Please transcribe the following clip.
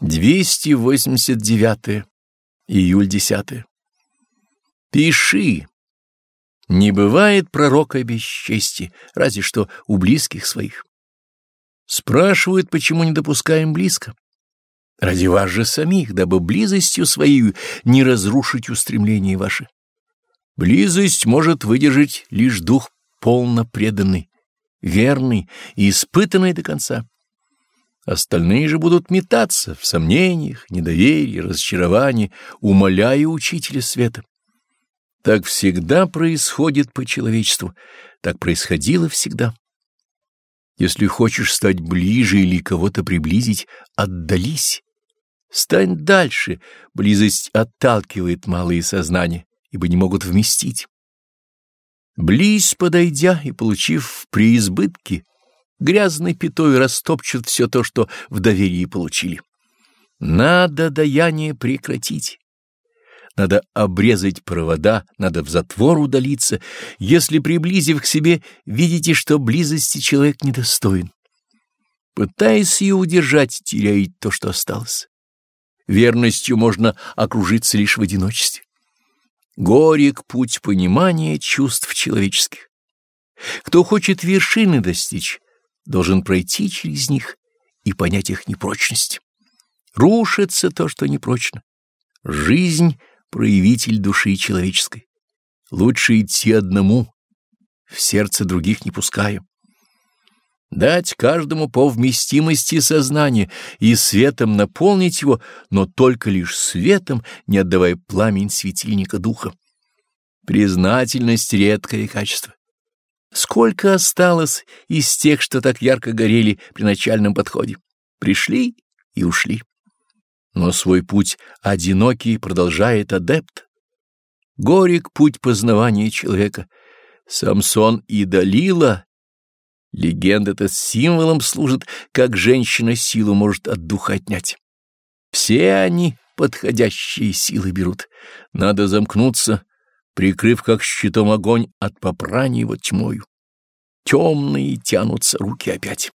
289. Июль 10. Пиши. Не бывает пророка без чести, разве что у близких своих. Спрашивают, почему не допускаем близко. Ради вас же самих, дабы близостью своей не разрушить устремления ваши. Близость может выдержать лишь дух полно преданный, верный и испытанный до конца. Остальные же будут метаться в сомнениях, недоверии, разочаровании, умоляя учителя света. Так всегда происходит по человечеству, так происходило всегда. Если хочешь стать ближе или кого-то приблизить, отдались. Стань дальше, близость отталкивает малые сознания, ибо не могут вместить. Близь подойдя и получив преизбытки, грязной пятой растопчут все то, что в доверии получили. Надо даяние прекратить. Надо обрезать провода, надо в затвор удалиться, если, приблизив к себе, видите, что близости человек недостоин. Пытаясь ее удержать, теряет то, что осталось. Верностью можно окружиться лишь в одиночестве. Горек путь понимания чувств человеческих. Кто хочет вершины достичь, должен пройти через них и понять их непрочность. Рушится то, что непрочно. Жизнь — проявитель души человеческой. Лучше идти одному, в сердце других не пуская. Дать каждому по вместимости сознания и светом наполнить его, но только лишь светом, не отдавая пламень светильника духа. Признательность — редкое качество. Сколько осталось из тех, что так ярко горели при начальном подходе? Пришли и ушли. Но свой путь одинокий продолжает адепт. Горек путь познавания человека. Самсон и Далила. Легенда этот символом служит, как женщина силу может от духа отнять. Все они подходящие силы берут. Надо замкнуться прикрыв как щитом огонь от попрания его тьмою. Темные тянутся руки опять.